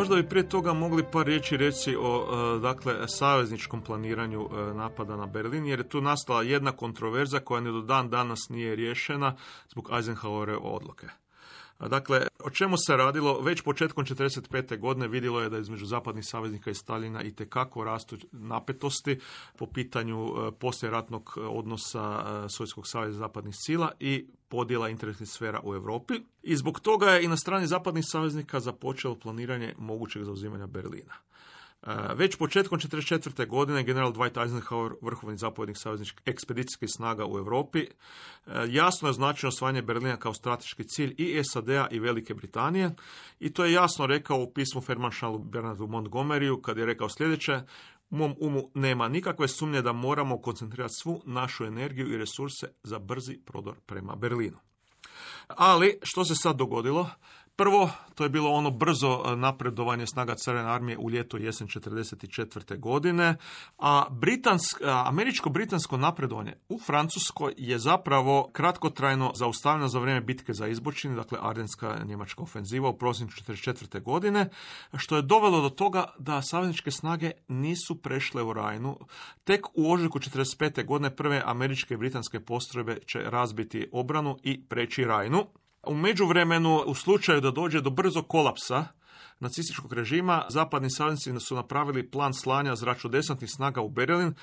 Možda bi prije toga mogli par riječi reći o e, dakle, savezničkom planiranju e, napada na Berlin, jer je tu nastala jedna kontroverza koja ni do dan danas nije riješena zbog Eisenhowerove odluke. Dakle, o čemu se radilo? Već početkom 1945. godine vidjelo je da između zapadnih saveznika i Stalina i tekako rastu napetosti po pitanju e, poslijeratnog odnosa Sovjetskog saveza zapadnih sila i podjela interesnih sfera u Europi. I zbog toga je i na strani zapadnih saveznika započelo planiranje mogućeg zauzimanja Berlina. E, već početkom 1944. godine general Dwight Eisenhower, vrhovni zapovjednik savezničkih ekspedicijskih snaga u Europi, e, jasno je značajno osvajanje Berlina kao strateški cilj i SAD-a i Velike Britanije i to je jasno rekao u pismu Fermanšalu Bernardu Montgomeryu kad je rekao sljedeće mom umu nema nikakve sumnje da moramo koncentrirati svu našu energiju i resurse za brzi prodor prema Berlinu. Ali, što se sad dogodilo? Prvo, to je bilo ono brzo e, napredovanje snaga Crvene armije u ljeto jesen 1944. godine, a američko-britansko napredovanje u Francuskoj je zapravo kratkotrajno zaustavljeno za vrijeme bitke za izbočini, dakle Ardenska njemačka ofenziva u prosincu 1944. godine, što je dovelo do toga da savezničke snage nisu prešle u Rajnu. Tek u ožujku 1945. godine prve američke i britanske postrojbe će razbiti obranu i preći Rajnu. U međuvremenu, u slučaju da dođe do brzog kolapsa nacističkog režima, zapadni saveznici su napravili plan slanja zračodesantnih snaga u Berlin,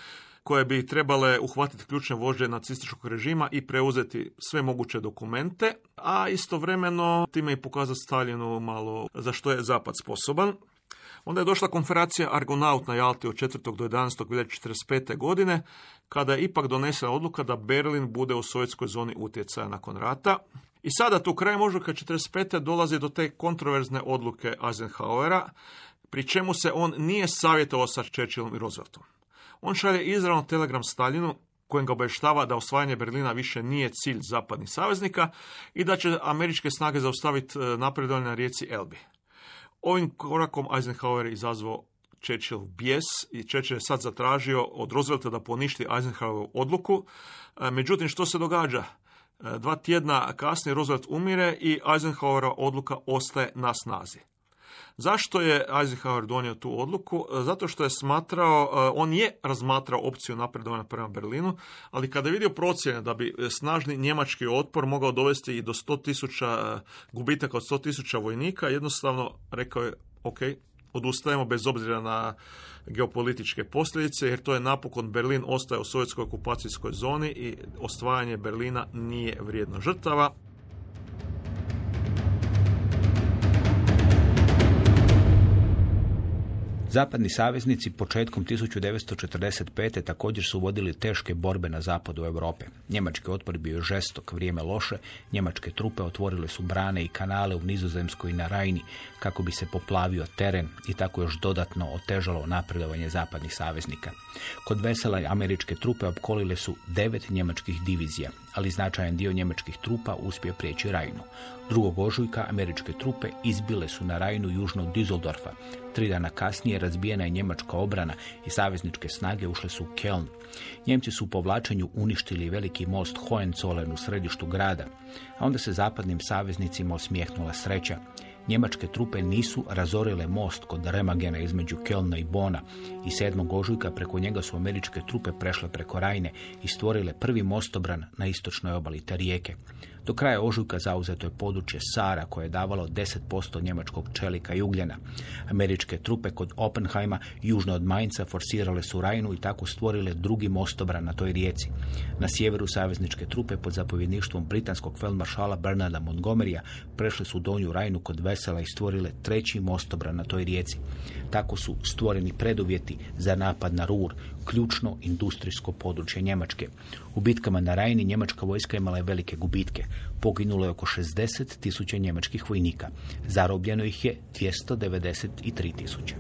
koje bi trebale uhvatiti ključne vožđe nacističkog režima i preuzeti sve moguće dokumente, a istovremeno time i pokazati Stalinu malo za što je zapad sposoban. Onda je došla konferacija Argonaut na Jalti od 4. do 11. veljače 1945. godine, kada je ipak donesena odluka da Berlin bude u sovjetskoj zoni utjecaja nakon rata. I sada tu krajem ožujka 45. dolazi do te kontroverzne odluke Eisenhowera, pri čemu se on nije savjetovao sa Churchillom i Rooseveltom. On šalje izravno telegram Stalinu kojim ga obavještava da osvajanje Berlina više nije cilj zapadnih saveznika i da će američke snage zaustaviti e, napredovanje na rijeci Elbi. Ovim korakom Eisenhower je izazvao Churchill bijes i Churchill je sad zatražio od Roosevelta da poništi Eisenhowerovu odluku. E, Međutim, što se događa? E, Dva tjedna kasnije Roosevelt umire i Eisenhowerova odluka ostaje na snazi. Zašto je Eisenhower donio tu odluku? E, Zato što je smatrao, e, on je razmatrao opciju napredovanja prema Berlinu, ali kada je vidio procjene da bi snažni njemački otpor mogao dovesti i do 100.000 e, gubitaka od 100.000 vojnika, jednostavno rekao je, ok, odustajemo bez obzira na geopolitičke posljedice, jer to je napokon Berlin ostaje u sovjetskoj okupacijskoj zoni i osvajanje Berlina nije vrijedno žrtava. Zapadni saveznici početkom 1945. također su vodili teške borbe na zapadu Europe. Njemački otpor bio žestok, vrijeme loše, njemačke trupe otvorile su brane i kanale u Nizozemskoj i na Rajni kako bi se poplavio teren i tako još dodatno otežalo napredovanje zapadnih saveznika. Kod Vesela američke trupe opkolile su devet njemačkih divizija, ali značajan dio njemačkih trupa uspio prijeći Rajnu. Drugog ožujka američke trupe izbile su na Rajnu južno od Düsseldorfa. Tri dana kasnije razbijena je njemačka obrana i savezničke snage ušle su u Keln. Njemci su u povlačenju uništili veliki most Hohenzollern u središtu grada, a onda se zapadnim saveznicima osmijehnula sreća. Njemačke trupe nisu razorile most kod Remagena između Kelna i Bona i 7. ožujka preko njega su američke trupe prešle preko Rajne i stvorile prvi mostobran na istočnoj obali te rijeke. Do kraja ožujka zauzeto je područje Sara koje je davalo 10% njemačkog čelika i ugljena. Američke trupe kod Oppenheima južno od Mainza forsirale su Rajnu i tako stvorile drugi mostobran na toj rijeci. Na sjeveru savezničke trupe pod zapovjedništvom britanskog feldmaršala Bernarda Montgomerya prešle su donju Rajnu kod Vesela i stvorile treći mostobran na toj rijeci. Tako su stvoreni preduvjeti za napad na Rur, ključno industrijsko područje Njemačke. U bitkama na Rajni njemačka vojska imala je velike gubitke. Poginulo je oko 60 tisuća njemačkih vojnika. Zarobljeno ih je 293 tisuće.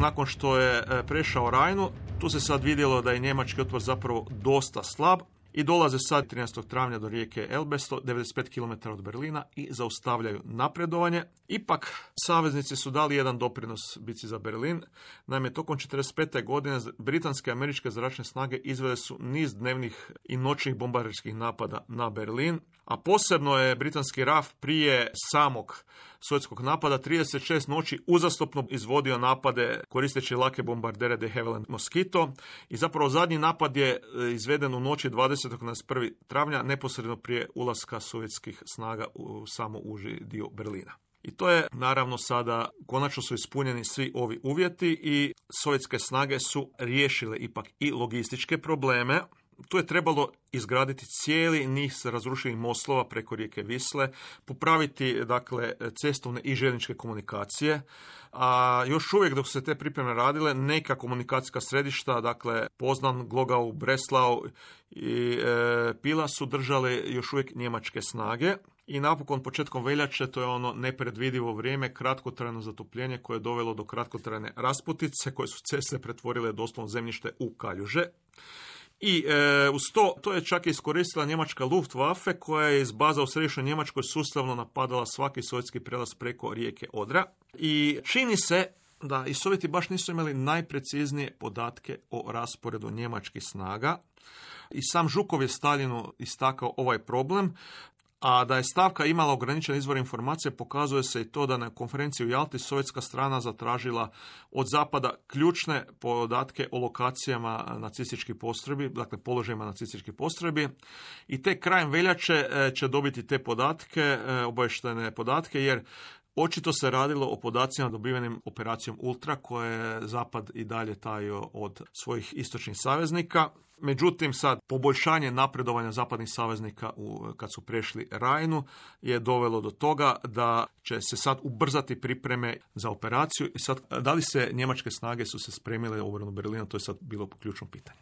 Nakon što je e, prešao Rajnu, tu se sad vidjelo da je njemački otpor zapravo dosta slab i dolaze sad 13. travnja do rijeke Elbe, 95 km od Berlina i zaustavljaju napredovanje. Ipak, saveznici su dali jedan doprinos bici za Berlin. Naime, tokom 45. godine britanske i američke zračne snage izvele su niz dnevnih i noćnih bombarderskih napada na Berlin, a posebno je britanski RAF prije samog sovjetskog napada 36 noći uzastopno izvodio napade koristeći lake bombardere de Havilland Mosquito i zapravo zadnji napad je e, izveden u noći 20. na 1. travnja neposredno prije ulaska sovjetskih snaga u samo uži dio Berlina. I to je naravno sada, konačno su ispunjeni svi ovi uvjeti i sovjetske snage su riješile ipak i logističke probleme, tu je trebalo izgraditi cijeli niz razrušenih moslova preko rijeke Visle, popraviti dakle cestovne i željezničke komunikacije, a još uvijek dok su se te pripreme radile, neka komunikacijska središta, dakle Poznan, Glogau, Breslau i e, Pila su držale još uvijek njemačke snage. I napokon početkom veljače, to je ono nepredvidivo vrijeme, kratkotrajno zatopljenje koje je dovelo do kratkotrajne rasputice koje su ceste pretvorile doslovno zemljište u kaljuže. I e, uz to, to je čak iskoristila njemačka Luftwaffe koja je iz baza u središnjoj Njemačkoj sustavno napadala svaki sovjetski prelaz preko rijeke Odra. I čini se da i Sovjeti baš nisu imali najpreciznije podatke o rasporedu njemačkih snaga. I sam Žukov je Stalinu istakao ovaj problem, a da je stavka imala ograničen izvor informacije pokazuje se i to da na konferenciji u Jalti sovjetska strana zatražila od zapada ključne podatke o lokacijama nacističkih postrojbi, dakle položajima nacističkih postrojbi i te krajem veljače e, će dobiti te podatke, e, obavještene podatke jer Očito se radilo o podacima dobivenim operacijom Ultra koje je Zapad i dalje tajio od svojih istočnih saveznika. Međutim, sad poboljšanje napredovanja zapadnih saveznika u, kad su prešli Rajnu je dovelo do toga da će se sad ubrzati pripreme za operaciju i sad da li se njemačke snage su se spremile u obranu Berlina, to je sad bilo ključno pitanje.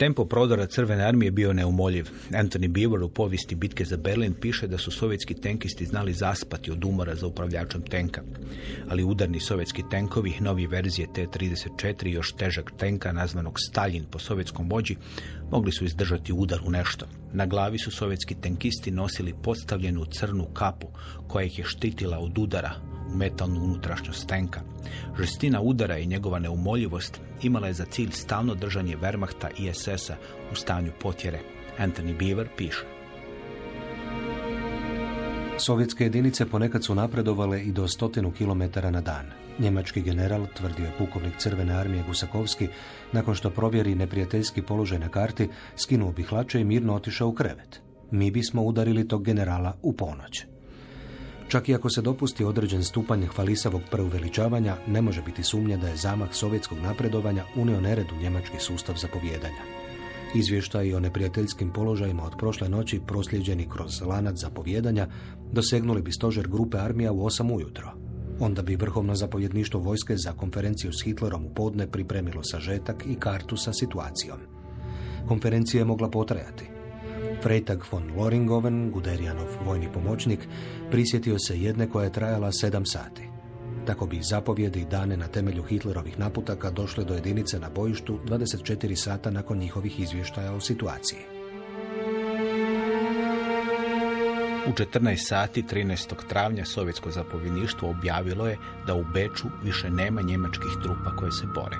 Tempo prodora Crvene armije bio neumoljiv. Anthony Beaver u povijesti bitke za Berlin piše da su sovjetski tenkisti znali zaspati od umora za upravljačem tenka. Ali udarni sovjetski tenkovi, novi verzije T-34 i još težak tenka nazvanog Stalin po sovjetskom vođi, mogli su izdržati udar u nešto. Na glavi su sovjetski tenkisti nosili podstavljenu crnu kapu koja ih je štitila od udara u metalnu unutrašnjost tenka. Žestina udara i njegova neumoljivost imala je za cilj stalno držanje Wehrmachta i SS-a u stanju potjere. Anthony Beaver piše. Sovjetske jedinice ponekad su napredovale i do stotinu kilometara na dan. Njemački general, tvrdio je pukovnik Crvene armije Gusakovski, nakon što provjeri neprijateljski položaj na karti, skinuo bi hlače i mirno otišao u krevet. Mi bismo udarili tog generala u ponoć. Čak i ako se dopusti određen stupanj hvalisavog preuveličavanja, ne može biti sumnje da je zamah sovjetskog napredovanja unio nered u njemački sustav zapovjedanja. Izvještaji o neprijateljskim položajima od prošle noći prosljeđeni kroz lanac zapovjedanja dosegnuli bi stožer grupe armija u 8 ujutro. Onda bi vrhovno zapovjedništvo vojske za konferenciju s Hitlerom u podne pripremilo sažetak i kartu sa situacijom. Konferencija je mogla potrajati. Freytag von Loringoven, Guderianov vojni pomoćnik, prisjetio se jedne koja je trajala sedam sati. Tako bi zapovjedi dane na temelju Hitlerovih naputaka došle do jedinice na bojištu 24 sata nakon njihovih izvještaja o situaciji. U 14 sati 13. travnja sovjetsko zapovjedništvo objavilo je da u Beču više nema njemačkih trupa koje se bore.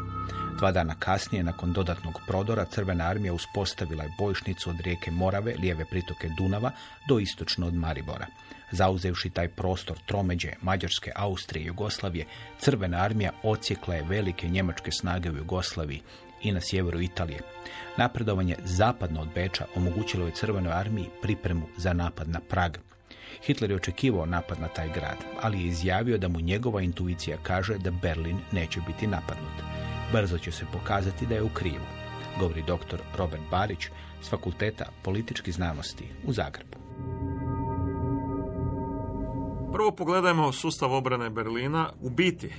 Dva dana kasnije, nakon dodatnog prodora, Crvena armija uspostavila je bojišnicu od rijeke Morave, lijeve pritoke Dunava, do istočno od Maribora. Zauzevši taj prostor tromeđe Mađarske, Austrije i Jugoslavije, Crvena armija ocijekla je velike njemačke snage u Jugoslaviji i na sjeveru Italije. Napredovanje zapadno od Beča omogućilo je Crvenoj armiji pripremu za napad na Prag. Hitler je očekivao napad na taj grad, ali je izjavio da mu njegova intuicija kaže da Berlin neće biti napadnut. Brzo će se pokazati da je u krivu, govori dr. Robert Barić s Fakulteta političkih znanosti u Zagrebu. Prvo pogledajmo sustav obrane Berlina. U biti,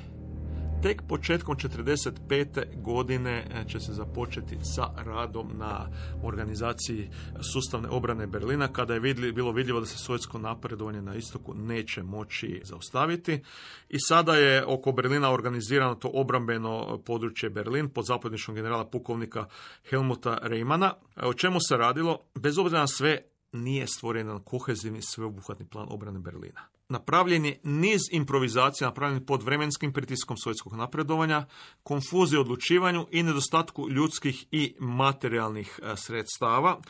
tek početkom 45. godine e, će se započeti sa radom na organizaciji sustavne obrane Berlina kada je vidli, bilo vidljivo da se sovjetsko napredovanje na istoku neće moći zaustaviti. I sada je oko Berlina organizirano to obrambeno područje Berlin pod zapovjedništvom generala pukovnika Helmuta Reimana. E, O čemu se radilo? Bez obzira na sve nije stvoren kohezivni sveobuhvatni plan obrane Berlina. Napravljen je niz improvizacija napravljen pod vremenskim pritiskom sovjetskog napredovanja, konfuzije u odlučivanju i nedostatku ljudskih i materijalnih e, sredstava.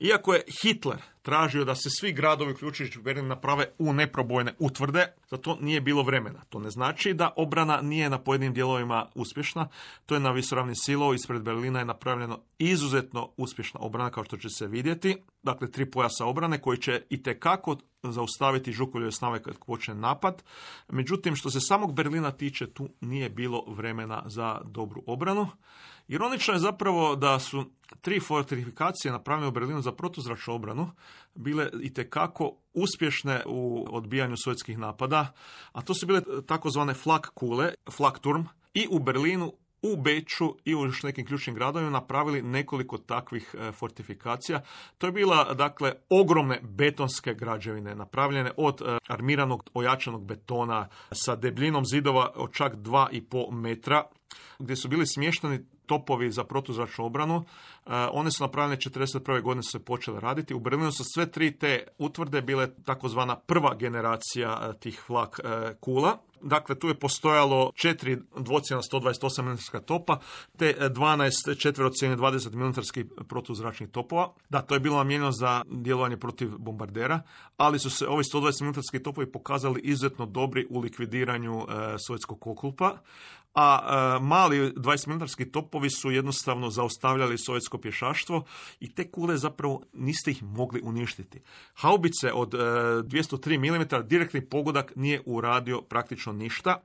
Iako je Hitler tražio da se svi gradovi, uključujući Berlin, naprave u neprobojne utvrde, za to nije bilo vremena. To ne znači da obrana nije na pojedinim dijelovima uspješna. To je na visoravni silo ispred Berlina je napravljeno izuzetno uspješna obrana, kao što će se vidjeti. Dakle, tri pojasa obrane koji će i tekako zaustaviti Žukoljeve snave kad počne napad. Međutim, što se samog Berlina tiče, tu nije bilo vremena za dobru obranu. Ironično je zapravo da su tri fortifikacije napravljene u Berlinu za protuzračnu obranu bile i tekako uspješne u odbijanju sovjetskih napada, a to su bile takozvane flak kule, flak turm, i u Berlinu u Beču i u još nekim ključnim gradovima napravili nekoliko takvih e, fortifikacija. To je bila, dakle, ogromne betonske građevine, napravljene od e, armiranog ojačanog betona sa debljinom zidova od čak 2,5 metra, gdje su bili smješteni topovi za protuzračnu obranu. E, One su napravljene 1941. godine su se počele raditi. U Berlinu su sve tri te utvrde bile takozvana prva generacija e, tih flak e, kula. Dakle, tu je postojalo četiri dvocjena 128 mm topa, te 12 četverocjene 20 mm protuzračnih topova. Da, to je bilo namijenjeno za djelovanje protiv bombardera, ali su se ovi 120 mm topovi pokazali izuzetno dobri u likvidiranju e, sovjetskog oklupa a e, mali 20 topovi su jednostavno zaustavljali sovjetsko pješaštvo i te kule zapravo niste ih mogli uništiti. Haubice od e, 203 mm direktni pogodak nije uradio praktično ništa.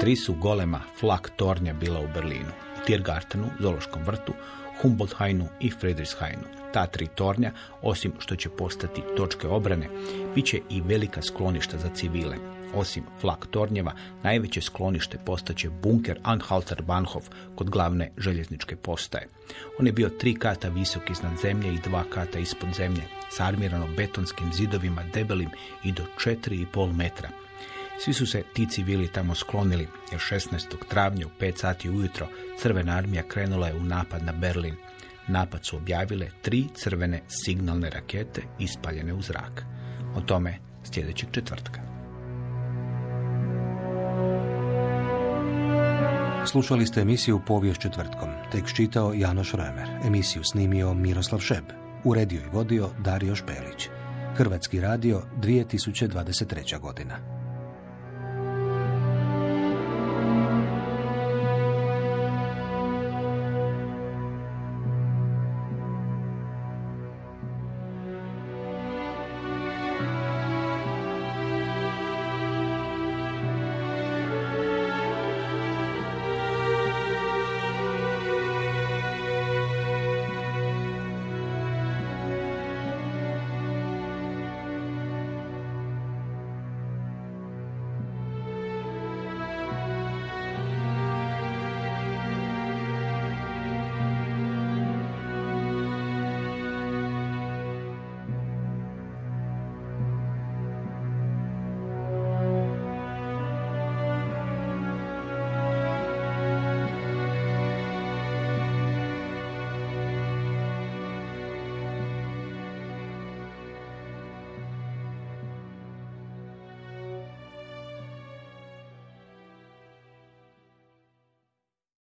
Tri su golema flak tornja bila u Berlinu, u Tiergartenu, Zološkom vrtu, Humboldthainu i Friedrichshainu. Ta tri tornja, osim što će postati točke obrane, bit će i velika skloništa za civile. Osim flak tornjeva, najveće sklonište postaće bunker Anhalter Bahnhof kod glavne željezničke postaje. On je bio tri kata visok iznad zemlje i dva kata ispod zemlje, s armirano betonskim zidovima debelim i do 4,5 metra. Svi su se ti civili tamo sklonili, jer 16. travnja u 5 sati ujutro crvena armija krenula je u napad na Berlin. Napad su objavile tri crvene signalne rakete ispaljene u zrak. O tome sljedećeg četvrtka. Slušali ste emisiju Povijest četvrtkom. Tekst čitao Janoš Römer. Emisiju snimio Miroslav Šeb. Uredio i vodio Dario Špelić. Hrvatski radio 2023. godina.